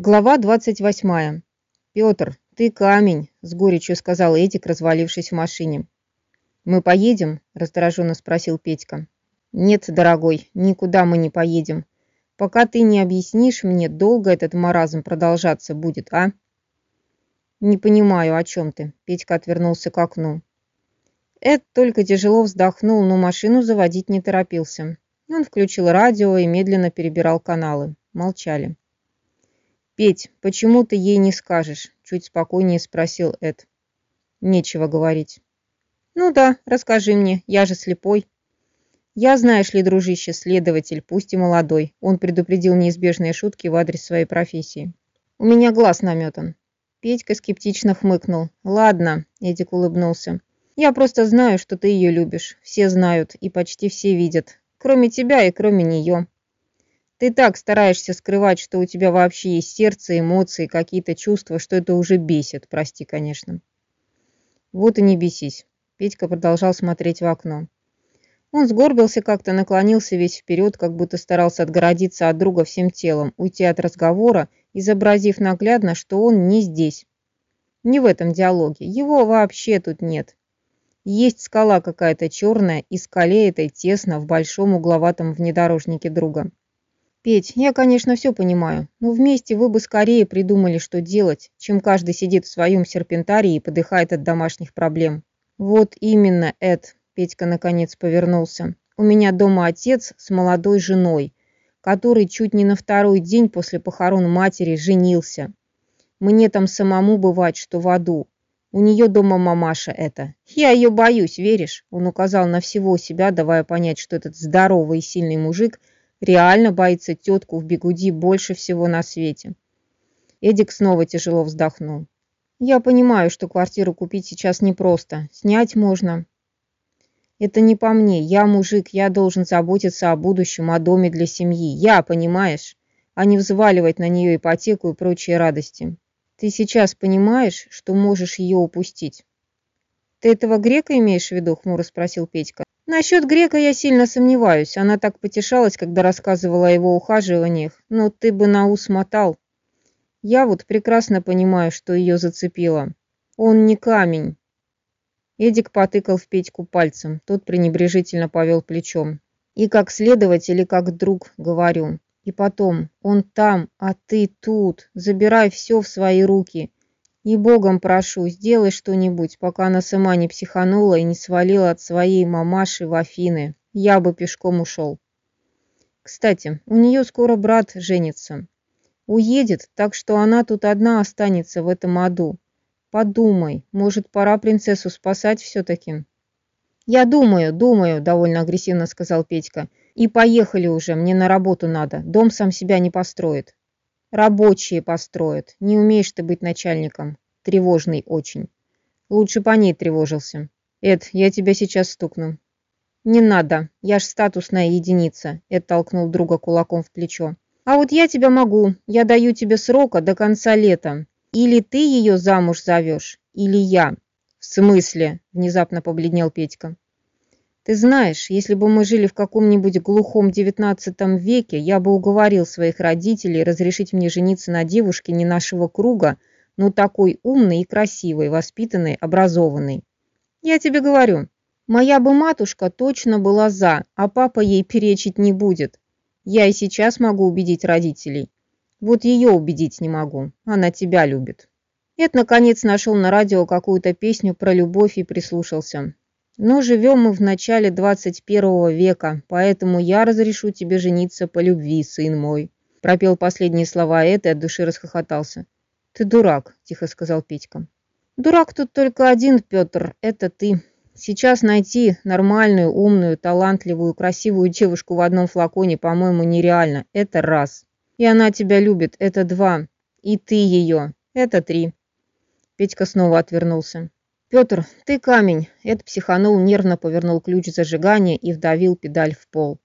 Глава 28. «Петр, ты камень», — с горечью сказал Эдик, развалившись в машине. «Мы поедем?» — раздраженно спросил Петька. «Нет, дорогой, никуда мы не поедем. Пока ты не объяснишь мне, долго этот маразм продолжаться будет, а?» «Не понимаю, о чем ты?» — Петька отвернулся к окну. Эд только тяжело вздохнул, но машину заводить не торопился. Он включил радио и медленно перебирал каналы. Молчали. «Петь, почему ты ей не скажешь?» – чуть спокойнее спросил Эд. «Нечего говорить». «Ну да, расскажи мне, я же слепой». «Я, знаешь ли, дружище, следователь, пусть и молодой». Он предупредил неизбежные шутки в адрес своей профессии. «У меня глаз наметан». Петька скептично хмыкнул. «Ладно», – Эдик улыбнулся. «Я просто знаю, что ты ее любишь. Все знают, и почти все видят. Кроме тебя и кроме нее. Ты так стараешься скрывать, что у тебя вообще есть сердце, эмоции, какие-то чувства, что это уже бесит, прости, конечно. Вот и не бесись. Петька продолжал смотреть в окно. Он сгорбился как-то, наклонился весь вперед, как будто старался отгородиться от друга всем телом, уйти от разговора, изобразив наглядно, что он не здесь. Не в этом диалоге. Его вообще тут нет. Есть скала какая-то черная, и скале этой тесно в большом угловатом внедорожнике друга. Петь, я, конечно, все понимаю, но вместе вы бы скорее придумали, что делать, чем каждый сидит в своем серпентарии и подыхает от домашних проблем. Вот именно, Эд, Петька наконец повернулся. У меня дома отец с молодой женой, который чуть не на второй день после похорон матери женился. Мне там самому бывать, что в аду. У нее дома мамаша это. Я ее боюсь, веришь? Он указал на всего себя, давая понять, что этот здоровый и сильный мужик – реально боится тетку в бегуди больше всего на свете. Эдик снова тяжело вздохнул. Я понимаю, что квартиру купить сейчас непросто. Снять можно. Это не по мне. Я мужик, я должен заботиться о будущем, о доме для семьи. Я, понимаешь? А не взваливать на нее ипотеку и прочие радости. Ты сейчас понимаешь, что можешь ее упустить? Ты этого грека имеешь в виду? Хмуро спросил Петька. Насчет Грека я сильно сомневаюсь. Она так потешалась, когда рассказывала о его ухаживаниях. Но ты бы на ус мотал. Я вот прекрасно понимаю, что ее зацепило. Он не камень. Эдик потыкал в Петьку пальцем. Тот пренебрежительно повел плечом. И как следователь, и как друг, говорю. И потом, он там, а ты тут. Забирай все в свои руки. И богом прошу, сделай что-нибудь, пока она сама не психанула и не свалила от своей мамаши в Афины. Я бы пешком ушел. Кстати, у нее скоро брат женится. Уедет, так что она тут одна останется в этом аду. Подумай, может, пора принцессу спасать все-таки? Я думаю, думаю, довольно агрессивно сказал Петька. И поехали уже, мне на работу надо. Дом сам себя не построит. Рабочие построят. Не умеешь ты быть начальником. Тревожный очень. Лучше по ней тревожился. Эд, я тебя сейчас стукну. Не надо, я ж статусная единица. Эд толкнул друга кулаком в плечо. А вот я тебя могу. Я даю тебе срока до конца лета. Или ты ее замуж зовешь, или я. В смысле? Внезапно побледнел Петька. Ты знаешь, если бы мы жили в каком-нибудь глухом девятнадцатом веке, я бы уговорил своих родителей разрешить мне жениться на девушке не нашего круга, но такой умной и красивой, воспитанной, образованной. Я тебе говорю, моя бы матушка точно была за, а папа ей перечить не будет. Я и сейчас могу убедить родителей. Вот ее убедить не могу, она тебя любит. Эд наконец нашел на радио какую-то песню про любовь и прислушался. Но живем мы в начале 21 века, поэтому я разрешу тебе жениться по любви, сын мой. Пропел последние слова Эд и от души расхохотался. Ты дурак, тихо сказал Петька. Дурак тут только один, Петр, это ты. Сейчас найти нормальную, умную, талантливую, красивую девушку в одном флаконе, по-моему, нереально. Это раз. И она тебя любит, это два. И ты ее, это три. Петька снова отвернулся. «Петр, ты камень!» Эд психанул, нервно повернул ключ зажигания и вдавил педаль в пол.